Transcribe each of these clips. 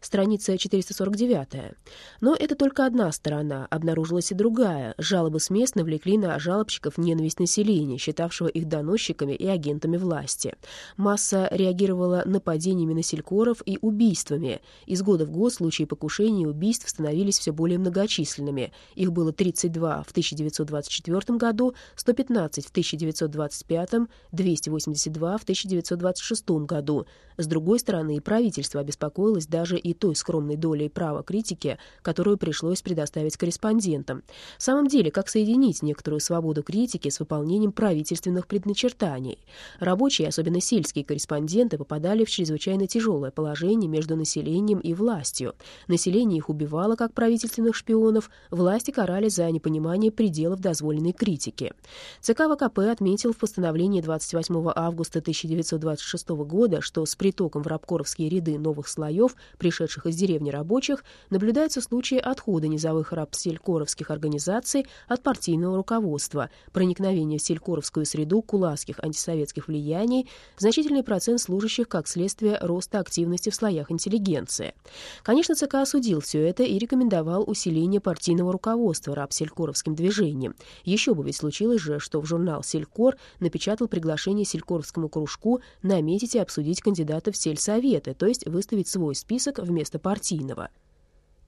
страница 449. Но это только одна сторона, обнаружилась и другая. Жалобы с мест навлекли на жалобщиков ненависть населения, считавшего их доносчиками и агентами власти. Масса реагировала нападениями на селькоров и убийствами. Из года в год случаи покушений и убийств становились все более многочисленными. Их было 32 в 1924 году, 115 в 1925, 282 в 1926 году. С другой стороны, правительство обеспокоилось даже и той скромной долей права критики, которую пришлось предоставить корреспондентам. В самом деле, как соединить некоторую свободу критики с выполнением правительственных предначертаний? Рабочие, особенно сельские корреспонденты, попадали в чрезвычайно тяжелое положение между населением и властью. Население их убивало, как правительственных шпионов, власти карали за непонимание пределов дозволенной критики. ЦК ВКП отметил в постановлении 28 августа 1926 года, что с притоком в рабкоровские ряды новых слоев, пришедших из деревни рабочих, наблюдаются случаи отхода низовых рабселькоровских организаций от партийного руководства, проникновения в селькоровскую среду кулацких антисоветских влияний, значительный процент служащих как следствие роста активности в слоях интеллигенции. Конечно, ЦК осудил все это и рекомендовал усиление партийного руководства рабселькоровским движением. Еще бы ведь случилось же, что в журнал «Селькор» напечатал приглашение селькоровскому кружку наметить и обсудить кандидата в сельсоветы, то есть выставить свой список вместо партийного.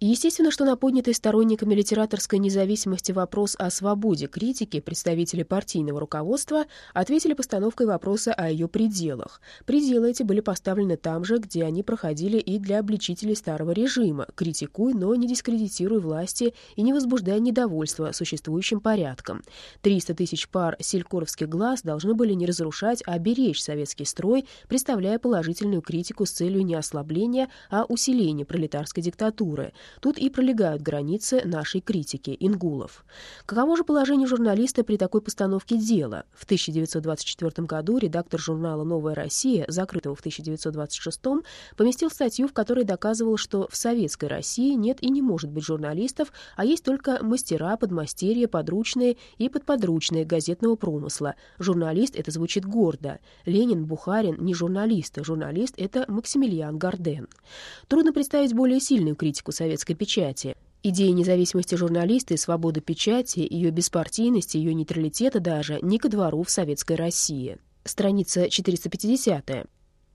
Естественно, что на поднятый сторонниками литераторской независимости вопрос о свободе критики представители партийного руководства ответили постановкой вопроса о ее пределах. Пределы эти были поставлены там же, где они проходили и для обличителей старого режима «критикуй, но не дискредитируй власти и не возбуждай недовольства существующим порядком». 300 тысяч пар селькоровских глаз должны были не разрушать, а беречь советский строй, представляя положительную критику с целью не ослабления, а усиления пролетарской диктатуры – Тут и пролегают границы нашей критики, ингулов. Каково же положение журналиста при такой постановке дела? В 1924 году редактор журнала «Новая Россия», закрытого в 1926 поместил статью, в которой доказывал, что в советской России нет и не может быть журналистов, а есть только мастера, подмастерья, подручные и подподручные газетного промысла. Журналист — это звучит гордо. Ленин, Бухарин — не журналисты. Журналист — это Максимилиан Гарден. Трудно представить более сильную критику советской советской печати. Идея независимости журналиста и свободы печати, ее беспартийности, ее нейтралитета даже не ко двору в советской России. Страница 450.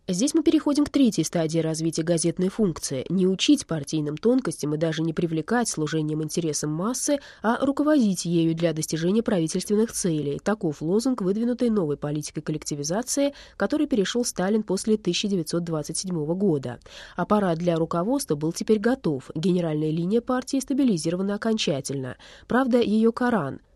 Здесь мы переходим к третьей стадии развития газетной функции — не учить партийным тонкостям и даже не привлекать служением интересам массы, а руководить ею для достижения правительственных целей. Таков лозунг, выдвинутый новой политикой коллективизации, который перешел Сталин после 1927 года. Аппарат для руководства был теперь готов, генеральная линия партии стабилизирована окончательно. Правда, ее Коран —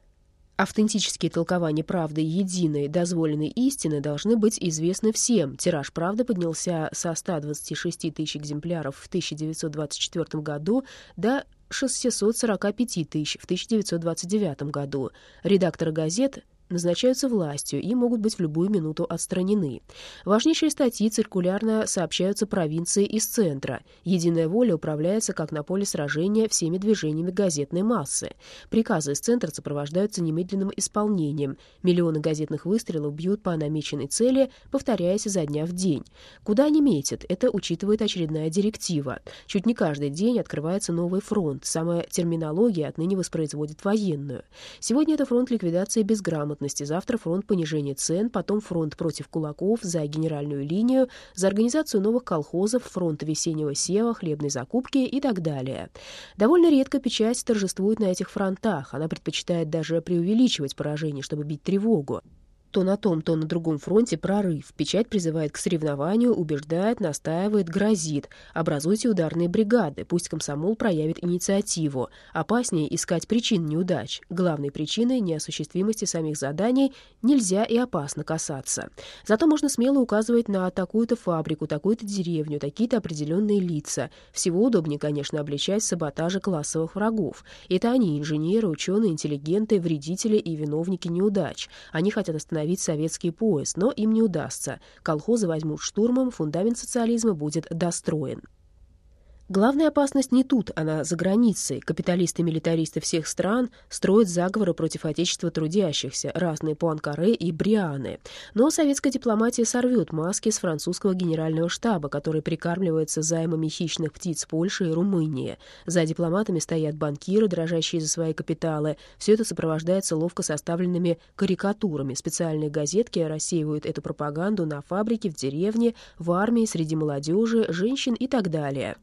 Автентические толкования правды единой дозволенной истины должны быть известны всем. Тираж «Правды» поднялся со 126 тысяч экземпляров в 1924 году до 645 тысяч в 1929 году. Редакторы газет назначаются властью и могут быть в любую минуту отстранены. Важнейшие статьи циркулярно сообщаются провинции из центра. Единая воля управляется, как на поле сражения, всеми движениями газетной массы. Приказы из центра сопровождаются немедленным исполнением. Миллионы газетных выстрелов бьют по намеченной цели, повторяясь изо дня в день. Куда они метят, это учитывает очередная директива. Чуть не каждый день открывается новый фронт. Самая терминология отныне воспроизводит военную. Сегодня это фронт ликвидации безграмотности безработности, завтра фронт понижения цен, потом фронт против кулаков за генеральную линию, за организацию новых колхозов, фронт весеннего сева, хлебной закупки и так далее. Довольно редко печать торжествует на этих фронтах, она предпочитает даже преувеличивать поражение, чтобы бить тревогу. То на том, то на другом фронте прорыв. Печать призывает к соревнованию, убеждает, настаивает, грозит. Образуйте ударные бригады, пусть комсомол проявит инициативу. Опаснее искать причин неудач. Главной причиной неосуществимости самих заданий нельзя и опасно касаться. Зато можно смело указывать на такую-то фабрику, такую-то деревню, такие-то определенные лица. Всего удобнее, конечно, обличать саботажи классовых врагов. Это они, инженеры, ученые, интеллигенты, вредители и виновники неудач. Они хотят остановить остановить советский поезд, но им не удастся. Колхозы возьмут штурмом, фундамент социализма будет достроен. Главная опасность не тут, она за границей. Капиталисты-милитаристы всех стран строят заговоры против отечества трудящихся, разные Пуанкаре и Брианы. Но советская дипломатия сорвет маски с французского генерального штаба, который прикармливается займами хищных птиц Польши и Румынии. За дипломатами стоят банкиры, дрожащие за свои капиталы. Все это сопровождается ловко составленными карикатурами. Специальные газетки рассеивают эту пропаганду на фабрике, в деревне, в армии, среди молодежи, женщин и так далее.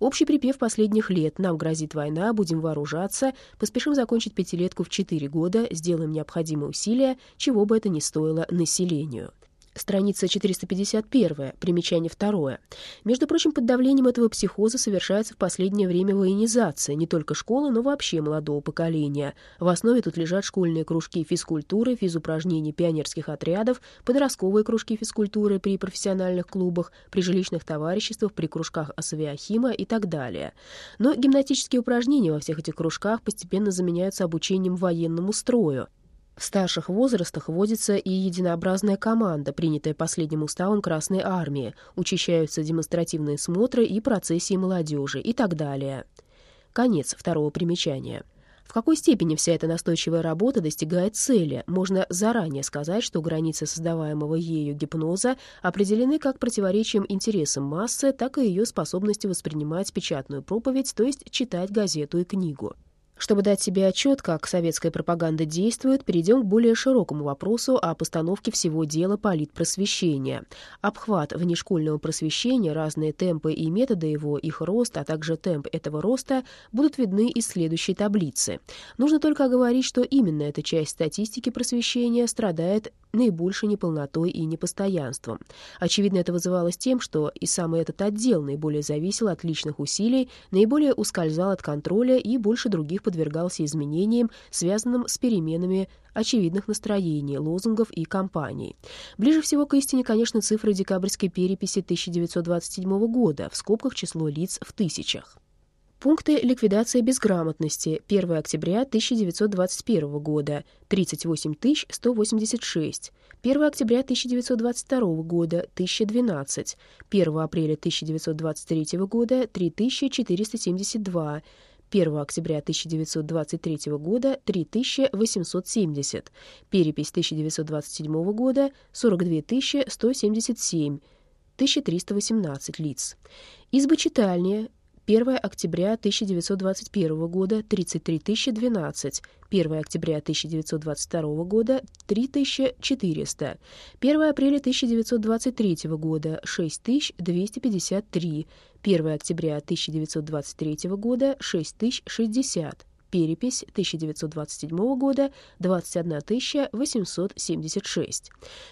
Общий припев последних лет. «Нам грозит война, будем вооружаться», поспешим закончить пятилетку в четыре года, сделаем необходимые усилия, чего бы это ни стоило населению. Страница 451, примечание второе. Между прочим, под давлением этого психоза совершается в последнее время военизация не только школы, но вообще молодого поколения. В основе тут лежат школьные кружки физкультуры, физупражнений пионерских отрядов, подростковые кружки физкультуры при профессиональных клубах, при жилищных товариществах, при кружках асавиахима и так далее. Но гимнастические упражнения во всех этих кружках постепенно заменяются обучением военному строю. В старших возрастах вводится и единообразная команда, принятая последним уставом Красной Армии, учащаются демонстративные смотры и процессии молодежи и так далее. Конец второго примечания. В какой степени вся эта настойчивая работа достигает цели, можно заранее сказать, что границы создаваемого ею гипноза определены как противоречием интересам массы, так и ее способностью воспринимать печатную проповедь, то есть читать газету и книгу. Чтобы дать себе отчет, как советская пропаганда действует, перейдем к более широкому вопросу о постановке всего дела политпросвещения. Обхват внешкольного просвещения, разные темпы и методы его, их рост, а также темп этого роста будут видны из следующей таблицы. Нужно только оговорить, что именно эта часть статистики просвещения страдает наибольшей неполнотой и непостоянством. Очевидно, это вызывалось тем, что и сам этот отдел наиболее зависел от личных усилий, наиболее ускользал от контроля и больше других подвергался изменениям, связанным с переменами очевидных настроений, лозунгов и кампаний. Ближе всего к истине, конечно, цифры декабрьской переписи 1927 года, в скобках число лиц в тысячах. Пункты ликвидации безграмотности. 1 октября 1921 года. 38 186, 1 октября 1922 года. 1012, 1 апреля 1923 года. 3472, 1 октября 1923 года 3870, перепись 1927 года 42 177, 1318 лиц. Избы читальни 1 октября 1921 года 33 012, 1 октября 1922 года 3400, 1 апреля 1923 года 6253, 1 октября 1923 года 6060, перепись 1927 года 21 876.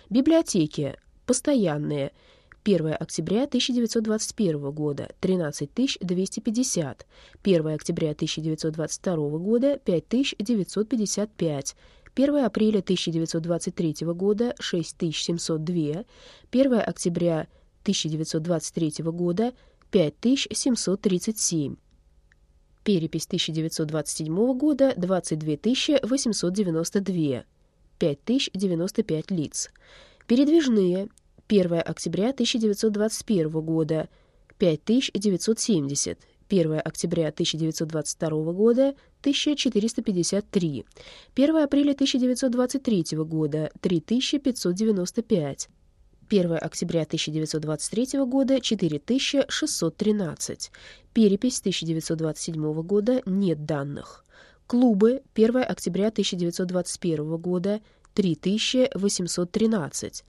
Библиотеки постоянные – 1 октября 1921 года — 13 250, 1 октября 1922 года — 5 955, 1 апреля 1923 года — 6 702, 1 октября 1923 года — 5 737, перепись 1927 года — 22 892, 5095 лиц. Передвижные 1 октября 1921 года 5970, 1 октября 1922 года 1453, 1 апреля 1923 года 3595, 1 октября 1923 года 4613, перепись 1927 года нет данных. Клубы 1 октября 1921 года 3813,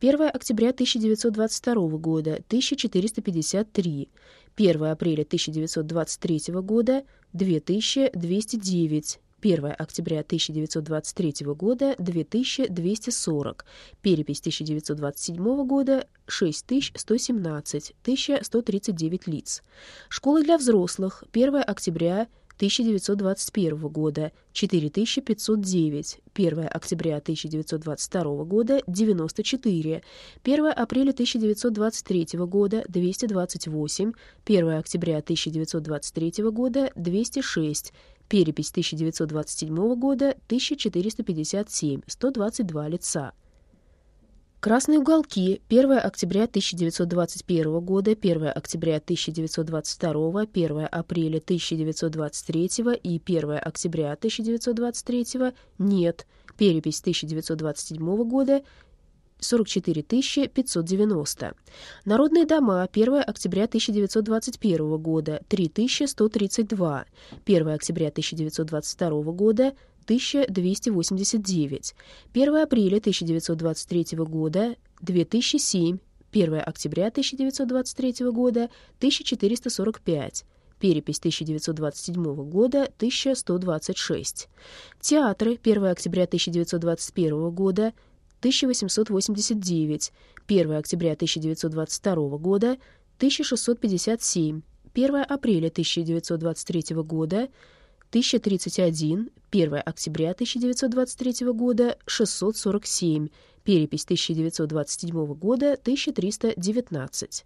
1 октября 1922 года — 1453, 1 апреля 1923 года — 2209, 1 октября 1923 года — 2240, перепись 1927 года — 6117, 1139 лиц. Школы для взрослых, 1 октября 1921 года 4509, 1 октября 1922 года 94, 1 апреля 1923 года 228, 1 октября 1923 года 206, перепись 1927 года 1457, 122 лица. Красные уголки. 1 октября 1921 года, 1 октября 1922, 1 апреля 1923 и 1 октября 1923 нет. Перепись 1927 года 44 590. Народные дома 1 октября 1921 года 3132. 1 октября 1922 года 1289. 1 апреля 1923 года 2007. 1 октября 1923 года 1445. Перепись 1927 года 1126. Театры 1 октября 1921 года 1889, 1 октября 1922 года 1657, 1 апреля 1923 года 1031, 1 октября 1923 года 647, перепись 1927 года 1319.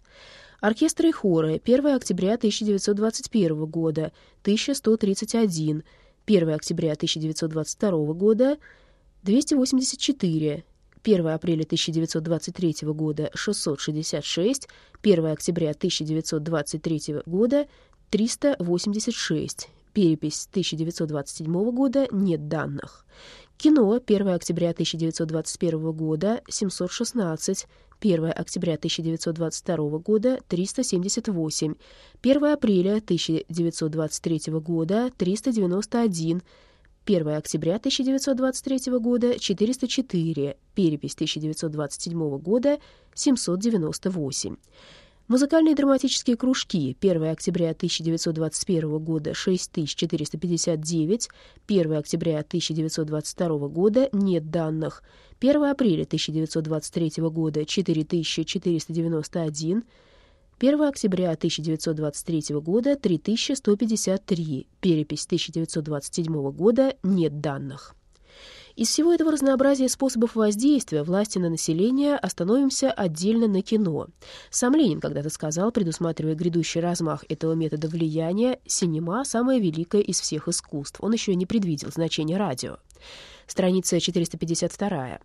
Оркестры и хоры 1 октября 1921 года 1131, 1 октября 1922 года 284, 1 апреля 1923 года 666, 1 октября 1923 года 386, перепись 1927 года нет данных. Кино 1 октября 1921 года 716, 1 октября 1922 года 378, 1 апреля 1923 года 391, 1 октября 1923 года 404, перепись 1927 года 798. Музыкальные драматические кружки. 1 октября 1921 года 6459, 1 октября 1922 года нет данных, 1 апреля 1923 года 4491, 1 октября 1923 года 3153, перепись 1927 года нет данных. Из всего этого разнообразия способов воздействия власти на население остановимся отдельно на кино. Сам Ленин когда-то сказал, предусматривая грядущий размах этого метода влияния, «синема – самое великое из всех искусств». Он еще не предвидел значения радио. Страница 452.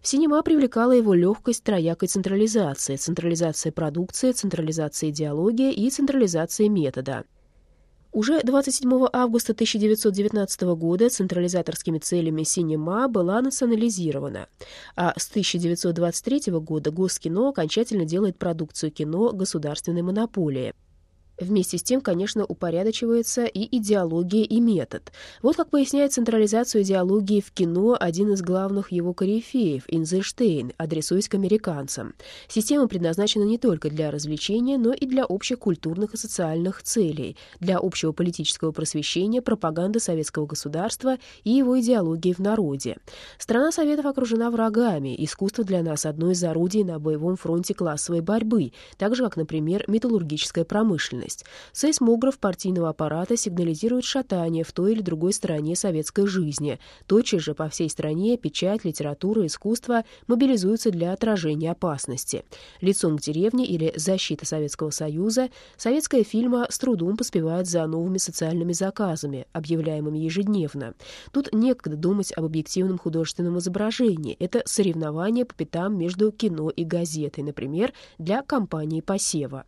В синема привлекала его легкость троякой централизации, централизация продукции, централизация идеологии и централизация метода. Уже 27 августа 1919 года централизаторскими целями синема была национализирована, а с 1923 года Госкино окончательно делает продукцию кино государственной монополией. Вместе с тем, конечно, упорядочивается и идеология, и метод. Вот как поясняет централизацию идеологии в кино один из главных его корифеев, Инзельштейн, адресуясь к американцам. Система предназначена не только для развлечения, но и для общих культурных и социальных целей, для общего политического просвещения, пропаганды советского государства и его идеологии в народе. Страна Советов окружена врагами, искусство для нас одно из орудий на боевом фронте классовой борьбы, так же, как, например, металлургическая промышленность деятельность. Сейсмограф партийного аппарата сигнализирует шатание в той или другой стороне советской жизни. Тотчас же по всей стране печать, литература, искусство мобилизуются для отражения опасности. Лицом к деревне или защита Советского Союза советская фильма с трудом поспевает за новыми социальными заказами, объявляемыми ежедневно. Тут некогда думать об объективном художественном изображении. Это соревнование по пятам между кино и газетой, например, для компании «Посева».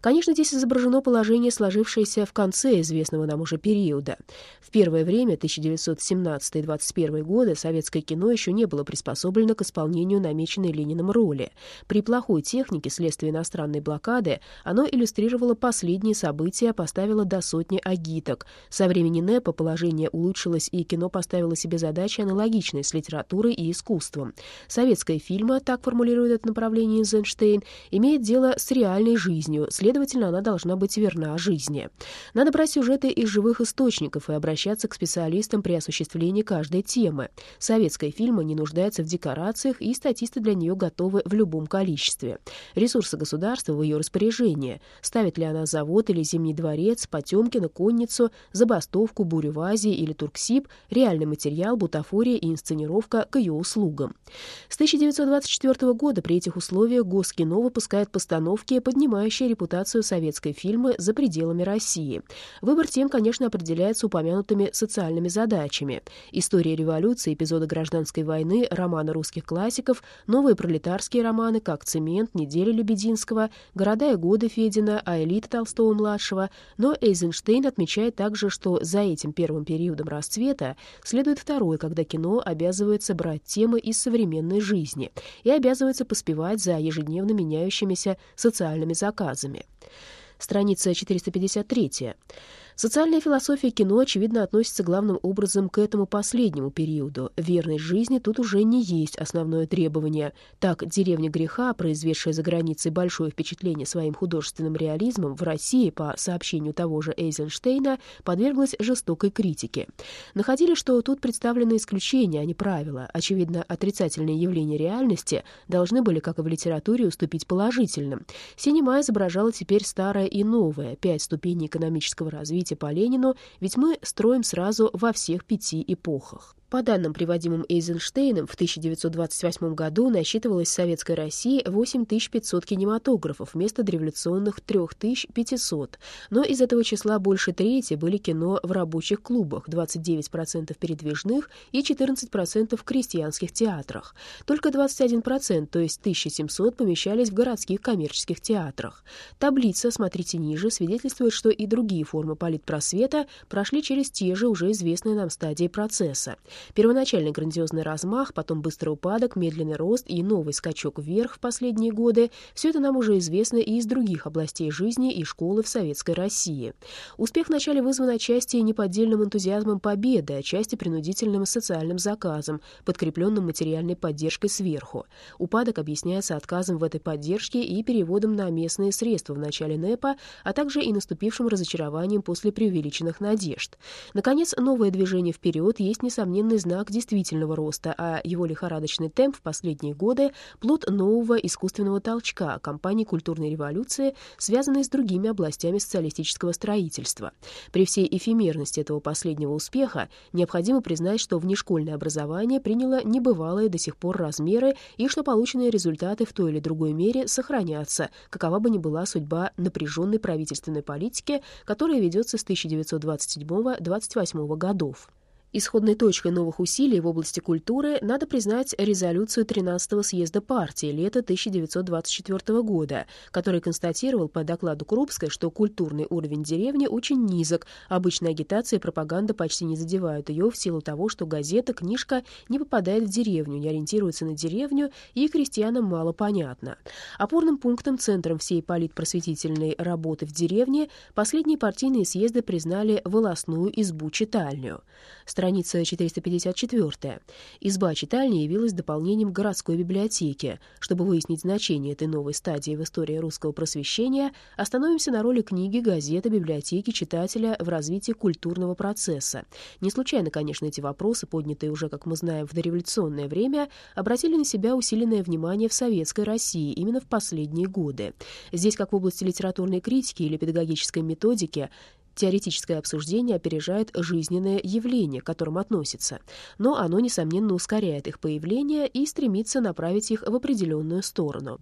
Конечно, здесь изображено отражено положение, сложившееся в конце известного нам уже периода. В первое время, 1917-21 годы, советское кино еще не было приспособлено к исполнению намеченной Лениным роли. При плохой технике следствия иностранной блокады оно иллюстрировало последние события, поставило до сотни агиток. Со времени НЭПа положение улучшилось, и кино поставило себе задачи, аналогичные с литературой и искусством. Советская фильма, так формулирует это направление Эйзенштейн, имеет дело с реальной жизнью, следовательно, она должна быть быть верна жизни. Надо брать сюжеты из живых источников и обращаться к специалистам при осуществлении каждой темы. Советская фильма не нуждается в декорациях, и статисты для нее готовы в любом количестве. Ресурсы государства в ее распоряжении. Ставит ли она завод или Зимний дворец, Потемкина, Конницу, забастовку, бурю в Азии или Турксиб, реальный материал, бутафория и инсценировка к ее услугам. С 1924 года при этих условиях Госкино выпускает постановки, поднимающие репутацию советской фильмы фильмы за пределами России. Выбор тем, конечно, определяется упомянутыми социальными задачами. История революции, эпизоды гражданской войны, романы русских классиков, новые пролетарские романы, как «Цемент», «Неделя Лебединского», «Города и годы» Федина, а «Элита» Толстого-младшего. Но Эйзенштейн отмечает также, что за этим первым периодом расцвета следует второй, когда кино обязывается брать темы из современной жизни и обязывается поспевать за ежедневно меняющимися социальными заказами. Страница 453. Социальная философия кино, очевидно, относится главным образом к этому последнему периоду. Верность жизни тут уже не есть основное требование. Так, «Деревня греха», произведшая за границей большое впечатление своим художественным реализмом, в России, по сообщению того же Эйзенштейна, подверглась жестокой критике. Находили, что тут представлены исключения, а не правила. Очевидно, отрицательные явления реальности должны были, как и в литературе, уступить положительным. Синема изображала теперь старое и новое, пять ступеней экономического развития, «Идите по Ленину», ведь мы строим сразу во всех пяти эпохах. По данным, приводимым Эйзенштейном, в 1928 году насчитывалось в Советской России 8500 кинематографов вместо дореволюционных 3500, но из этого числа больше трети были кино в рабочих клубах, 29% передвижных и 14% в крестьянских театрах. Только 21%, то есть 1700, помещались в городских коммерческих театрах. Таблица, смотрите ниже, свидетельствует, что и другие формы политпросвета прошли через те же уже известные нам стадии процесса. Первоначальный грандиозный размах, потом быстрый упадок, медленный рост и новый скачок вверх в последние годы — все это нам уже известно и из других областей жизни и школы в Советской России. Успех вначале вызван отчасти неподдельным энтузиазмом победы, отчасти принудительным социальным заказом, подкрепленным материальной поддержкой сверху. Упадок объясняется отказом в этой поддержке и переводом на местные средства в начале НЭПа, а также и наступившим разочарованием после преувеличенных надежд. Наконец, новое движение вперед есть, несомненно, явный знак действительного роста, а его лихорадочный темп в последние годы — плод нового искусственного толчка кампании культурной революции, связанной с другими областями социалистического строительства. При всей эфемерности этого последнего успеха необходимо признать, что внешкольное образование приняло небывалые до сих пор размеры и что полученные результаты в той или другой мере сохранятся, какова бы ни была судьба напряженной правительственной политики, которая ведется с 1927-28 годов. Исходной точкой новых усилий в области культуры надо признать резолюцию 13-го съезда партии лета 1924 года, который констатировал по докладу Крупской, что культурный уровень деревни очень низок, обычная агитация и пропаганда почти не задевают ее в силу того, что газета, книжка не попадает в деревню, не ориентируется на деревню и крестьянам мало понятно. Опорным пунктом, центром всей политпросветительной работы в деревне последние партийные съезды признали волосную избу-читальню страница 454. Изба читальни явилась дополнением городской библиотеки. Чтобы выяснить значение этой новой стадии в истории русского просвещения, остановимся на роли книги, газеты, библиотеки, читателя в развитии культурного процесса. Не случайно, конечно, эти вопросы, поднятые уже, как мы знаем, в дореволюционное время, обратили на себя усиленное внимание в советской России именно в последние годы. Здесь, как в области литературной критики или педагогической методики, Теоретическое обсуждение опережает жизненное явление, к которым относится, но оно, несомненно, ускоряет их появление и стремится направить их в определенную сторону.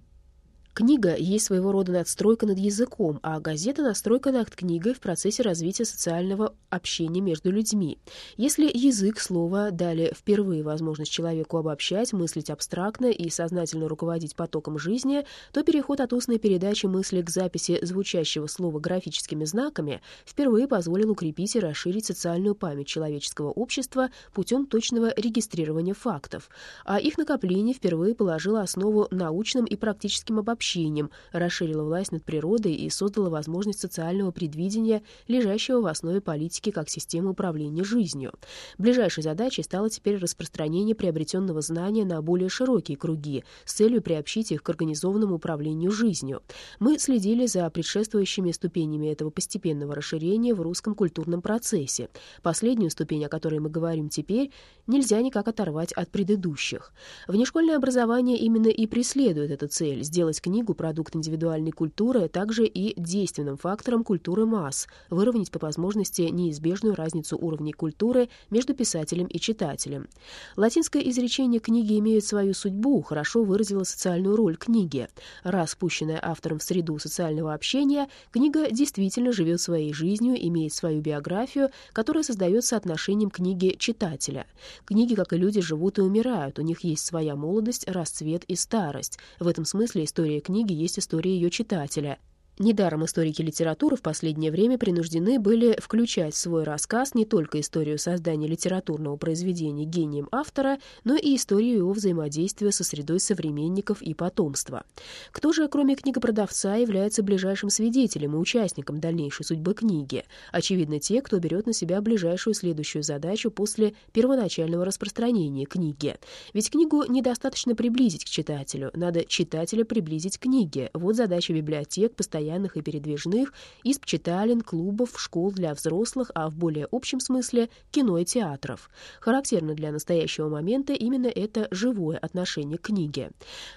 Книга есть своего рода надстройка над языком, а газета — настройка над книгой в процессе развития социального общения между людьми. Если язык, слово дали впервые возможность человеку обобщать, мыслить абстрактно и сознательно руководить потоком жизни, то переход от устной передачи мысли к записи звучащего слова графическими знаками впервые позволил укрепить и расширить социальную память человеческого общества путем точного регистрирования фактов, а их накопление впервые положило основу научным и практическим обобщениям общением, расширила власть над природой и создала возможность социального предвидения, лежащего в основе политики как системы управления жизнью. Ближайшей задачей стало теперь распространение приобретенного знания на более широкие круги с целью приобщить их к организованному управлению жизнью. Мы следили за предшествующими ступенями этого постепенного расширения в русском культурном процессе. Последнюю ступень, о которой мы говорим теперь, нельзя никак оторвать от предыдущих. Внешкольное образование именно и преследует эту цель — сделать книгу книгу продукт индивидуальной культуры, а также и действенным фактором культуры масс, выровнять по возможности неизбежную разницу уровней культуры между писателем и читателем. Латинское изречение «книги имеют свою судьбу» хорошо выразило социальную роль книги. Раз пущенная автором в среду социального общения, книга действительно живет своей жизнью, имеет свою биографию, которая создается отношением книги читателя. Книги, как и люди, живут и умирают, у них есть своя молодость, расцвет и старость. В этом смысле история книги есть история ее читателя — Недаром историки литературы в последнее время принуждены были включать в свой рассказ не только историю создания литературного произведения гением автора, но и историю его взаимодействия со средой современников и потомства. Кто же, кроме книгопродавца, является ближайшим свидетелем и участником дальнейшей судьбы книги? Очевидно, те, кто берет на себя ближайшую следующую задачу после первоначального распространения книги. Ведь книгу недостаточно приблизить к читателю, надо читателя приблизить к книге. Вот задача библиотек, постоянно постоянных и передвижных, из читален, клубов, школ для взрослых, а в более общем смысле кино и театров. Характерно для настоящего момента именно это живое отношение к книге.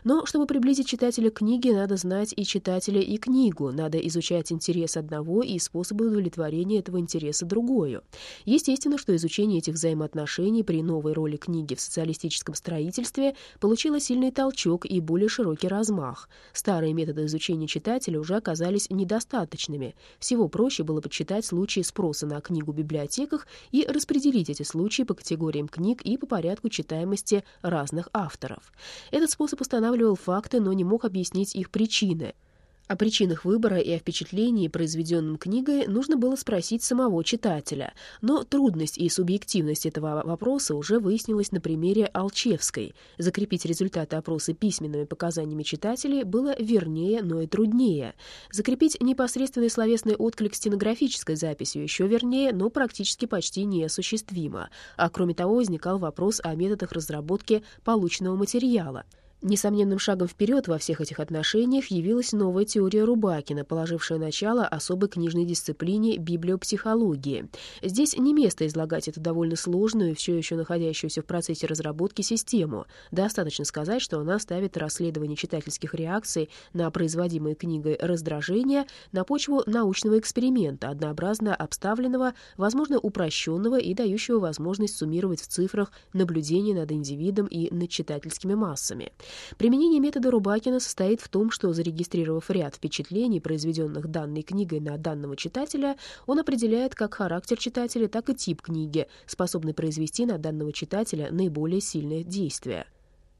Но чтобы приблизить читателя к книге, надо знать и читателя, и книгу, надо изучать интерес одного и способы удовлетворения этого интереса другую. Естественно, что изучение этих взаимоотношений при новой роли книги в социалистическом строительстве получило сильный толчок и более широкий размах. Старые методы изучения читателя уже оказались оказались недостаточными. Всего проще было подсчитать случаи спроса на книгу в библиотеках и распределить эти случаи по категориям книг и по порядку читаемости разных авторов. Этот способ устанавливал факты, но не мог объяснить их причины — о причинах выбора и о впечатлении, произведенном книгой, нужно было спросить самого читателя, но трудность и субъективность этого вопроса уже выяснилась на примере Алчевской. Закрепить результаты опроса письменными показаниями читателей было вернее, но и труднее. Закрепить непосредственный словесный отклик стенографической записью еще вернее, но практически почти неосуществимо. А кроме того, возникал вопрос о методах разработки полученного материала — Несомненным шагом вперед во всех этих отношениях явилась новая теория Рубакина, положившая начало особой книжной дисциплине библиопсихологии. Здесь не место излагать эту довольно сложную все еще находящуюся в процессе разработки систему. Достаточно сказать, что она ставит расследование читательских реакций на производимые книгой раздражения на почву научного эксперимента, однообразно обставленного, возможно, упрощенного и дающего возможность суммировать в цифрах наблюдения над индивидом и над читательскими массами. Применение метода Рубакина состоит в том, что, зарегистрировав ряд впечатлений, произведенных данной книгой на данного читателя, он определяет как характер читателя, так и тип книги, способный произвести на данного читателя наиболее сильное действие.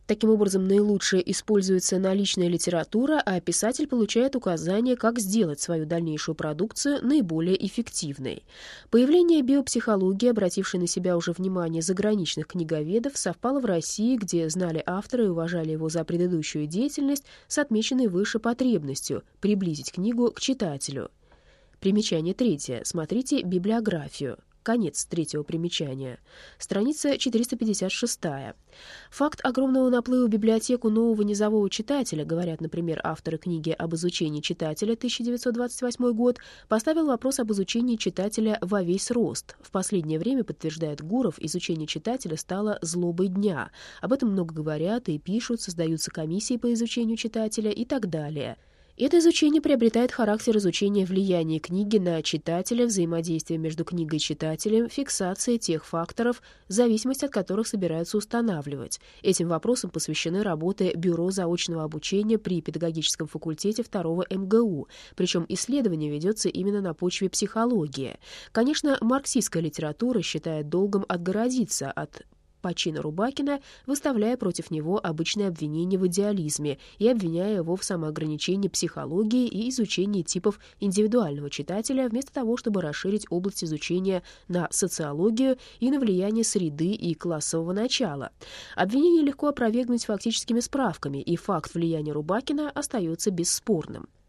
Таким образом, наилучше используется наличная литература, а писатель получает указания, как сделать свою дальнейшую продукцию наиболее эффективной. Появление биопсихологии, обратившей на себя уже внимание заграничных книговедов, совпало в России, где знали автора и уважали его за предыдущую деятельность, с отмеченной выше потребностью приблизить книгу к читателю. Примечание третье. Смотрите библиографию. Конец третьего примечания. Страница 456. Факт огромного наплыва в библиотеку нового низового читателя, говорят, например, авторы книги об изучении читателя 1928 год, поставил вопрос об изучении читателя во весь рост. В последнее время, подтверждает Гуров, изучение читателя стало злобой дня. Об этом много говорят и пишут, создаются комиссии по изучению читателя и так далее. Это изучение приобретает характер изучения влияния книги на читателя, взаимодействия между книгой и читателем, фиксация тех факторов, зависимость от которых собираются устанавливать. Этим вопросам посвящены работы Бюро заочного обучения при педагогическом факультете 2 МГУ, причем исследование ведется именно на почве психологии. Конечно, марксистская литература считает долгом отгородиться от Пачино Рубакина, выставляя против него обычные обвинения в идеализме и обвиняя его в самоограничении психологии и изучении типов индивидуального читателя, вместо того, чтобы расширить область изучения на социологию и на влияние среды и классового начала. Обвинение легко опровергнуть фактическими справками, и факт влияния Рубакина остается бесспорным.